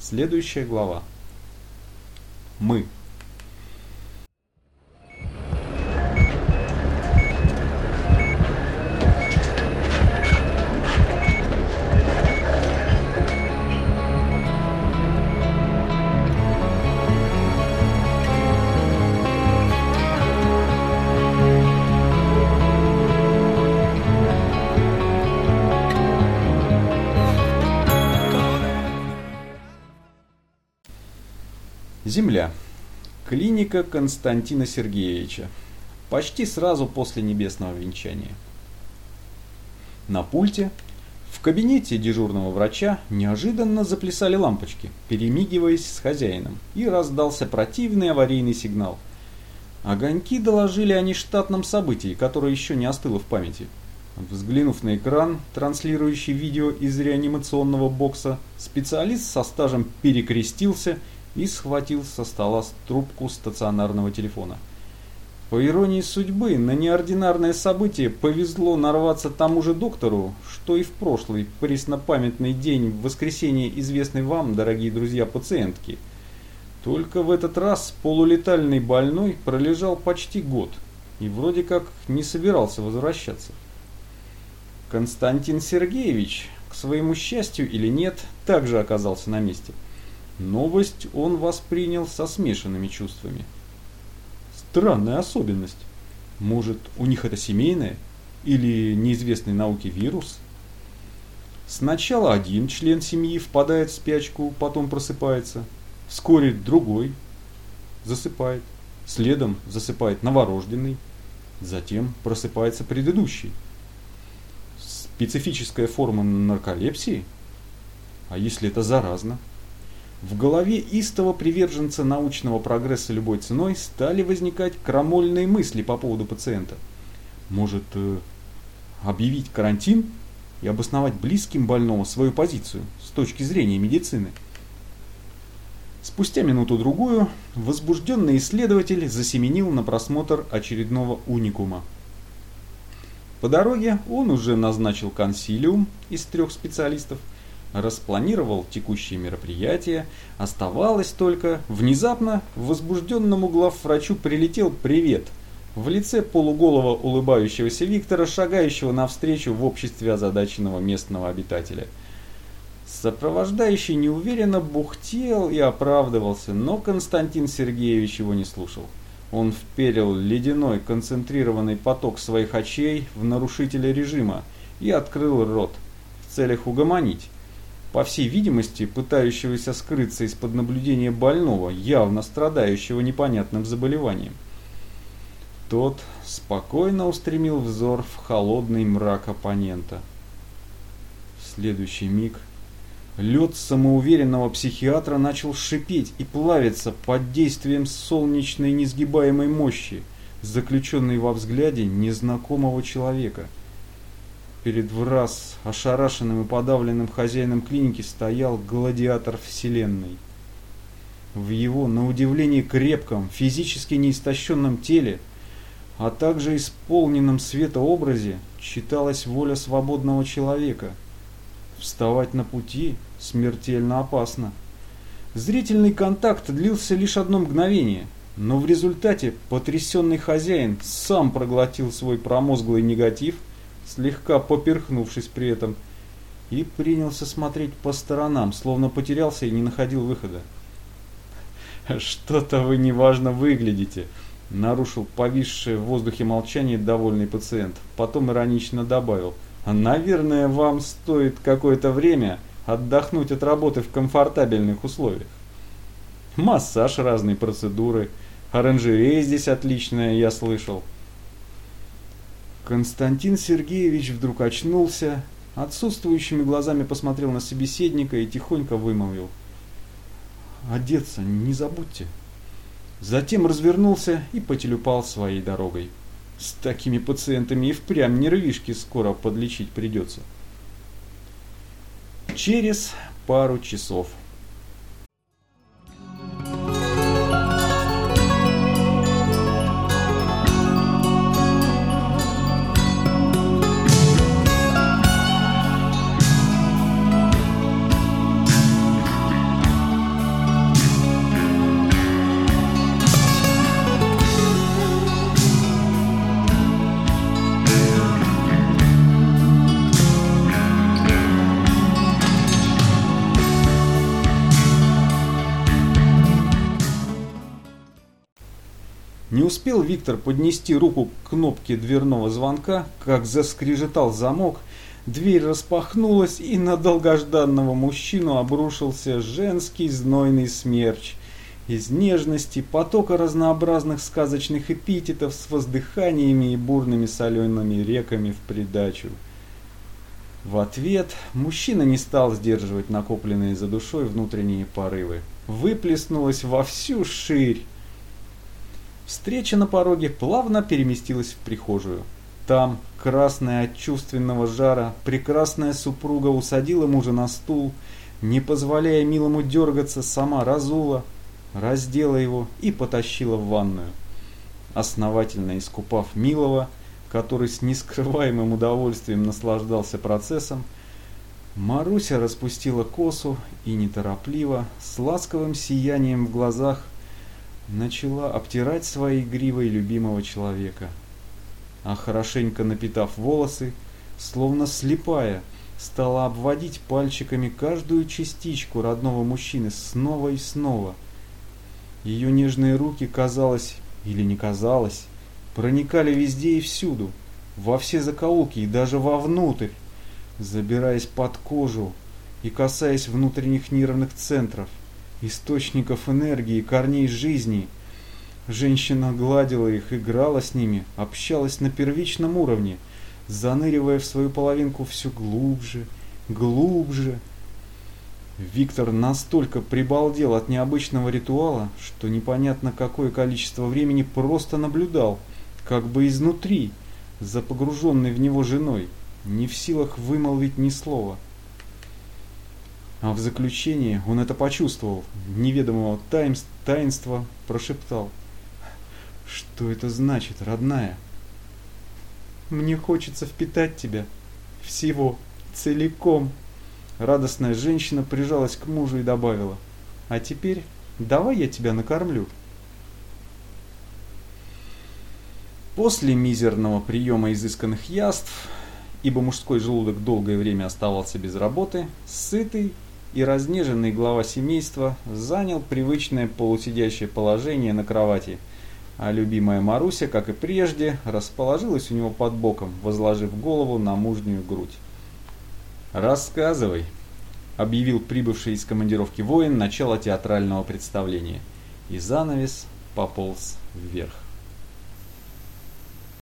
Следующая глава. Мы. Земля. Клиника Константина Сергеевича. Почти сразу после небесного венчания. На пульте, в кабинете дежурного врача, неожиданно заплясали лампочки, перемигиваясь с хозяином, и раздался противный аварийный сигнал. Огоньки доложили о нештатном событии, которое еще не остыло в памяти. Взглянув на экран, транслирующий видео из реанимационного бокса, специалист со стажем перекрестился и схватил со стола трубку стационарного телефона. По иронии судьбы, на неординарное событие повезло нарваться тому же доктору, что и в прошлый преснопамятный день в воскресенье известный вам, дорогие друзья, пациентки. Только в этот раз полулетальный больной пролежал почти год и вроде как не собирался возвращаться. Константин Сергеевич, к своему счастью или нет, также оказался на месте – Новость он воспринял со смешанными чувствами. Странная особенность. Может, у них это семейное? Или неизвестный науке вирус? Сначала один член семьи впадает в спячку, потом просыпается. Вскоре другой засыпает. Следом засыпает новорожденный. Затем просыпается предыдущий. Специфическая форма нарколепсии? А если это заразно? В голове истого приверженца научного прогресса любой ценой стали возникать крамольные мысли по поводу пациента. Может, э, объявить карантин и обосновать близким больного свою позицию с точки зрения медицины? Спустя минуту-другую возбужденный исследователь засеменил на просмотр очередного уникума. По дороге он уже назначил консилиум из трех специалистов – распланировал текущие мероприятия, оставалось только... Внезапно возбужденному главврачу прилетел привет в лице полуголого улыбающегося Виктора, шагающего навстречу в обществе озадаченного местного обитателя. Сопровождающий неуверенно бухтел и оправдывался, но Константин Сергеевич его не слушал. Он вперил ледяной концентрированный поток своих очей в нарушителя режима и открыл рот в целях угомонить по всей видимости, пытающегося скрыться из-под наблюдения больного, явно страдающего непонятным заболеванием. Тот спокойно устремил взор в холодный мрак оппонента. В следующий миг лед самоуверенного психиатра начал шипеть и плавиться под действием солнечной несгибаемой мощи, заключенной во взгляде незнакомого человека – Перед враз ошарашенным и подавленным хозяином клиники стоял гладиатор вселенной. В его, на удивление крепком, физически неистощенном теле, а также исполненном светообразе, читалась воля свободного человека. Вставать на пути смертельно опасно. Зрительный контакт длился лишь одно мгновение, но в результате потрясенный хозяин сам проглотил свой промозглый негатив – слегка поперхнувшись при этом, и принялся смотреть по сторонам, словно потерялся и не находил выхода. «Что-то вы неважно выглядите», – нарушил повисшее в воздухе молчание довольный пациент. Потом иронично добавил, «Наверное, вам стоит какое-то время отдохнуть от работы в комфортабельных условиях. Массаж, разные процедуры, оранжерея здесь отличная, я слышал». Константин Сергеевич вдруг очнулся, отсутствующими глазами посмотрел на собеседника и тихонько вымолвил. «Одеться не забудьте». Затем развернулся и потелюпал своей дорогой. С такими пациентами и впрямь нервишки скоро подлечить придется. Через пару часов. Не успел Виктор поднести руку к кнопке дверного звонка, как заскрежетал замок, дверь распахнулась, и на долгожданного мужчину обрушился женский знойный смерч. Из нежности, потока разнообразных сказочных эпитетов с воздыханиями и бурными солеными реками в придачу. В ответ мужчина не стал сдерживать накопленные за душой внутренние порывы. Выплеснулась во всю ширь. Встреча на пороге плавно переместилась в прихожую. Там, красная от чувственного жара, прекрасная супруга усадила мужа на стул, не позволяя милому дергаться, сама разула, раздела его и потащила в ванную. Основательно искупав милого, который с нескрываемым удовольствием наслаждался процессом, Маруся распустила косу и неторопливо, с ласковым сиянием в глазах, начала обтирать своей гривой любимого человека. А хорошенько напитав волосы, словно слепая, стала обводить пальчиками каждую частичку родного мужчины снова и снова. Ее нежные руки, казалось, или не казалось, проникали везде и всюду, во все закоулки и даже вовнутрь, забираясь под кожу и касаясь внутренних нервных центров источников энергии, корней жизни. Женщина гладила их, играла с ними, общалась на первичном уровне, заныривая в свою половинку все глубже, глубже. Виктор настолько прибалдел от необычного ритуала, что непонятно какое количество времени просто наблюдал, как бы изнутри, за погруженной в него женой, не в силах вымолвить ни слова. А в заключение он это почувствовал, неведомого таинства прошептал. «Что это значит, родная?» «Мне хочется впитать тебя. Всего. Целиком». Радостная женщина прижалась к мужу и добавила. «А теперь давай я тебя накормлю». После мизерного приема изысканных яств, ибо мужской желудок долгое время оставался без работы, сытый и разнеженный глава семейства занял привычное полусидящее положение на кровати, а любимая Маруся, как и прежде, расположилась у него под боком, возложив голову на мужнюю грудь. «Рассказывай», — объявил прибывший из командировки воин начало театрального представления, и занавес пополз вверх.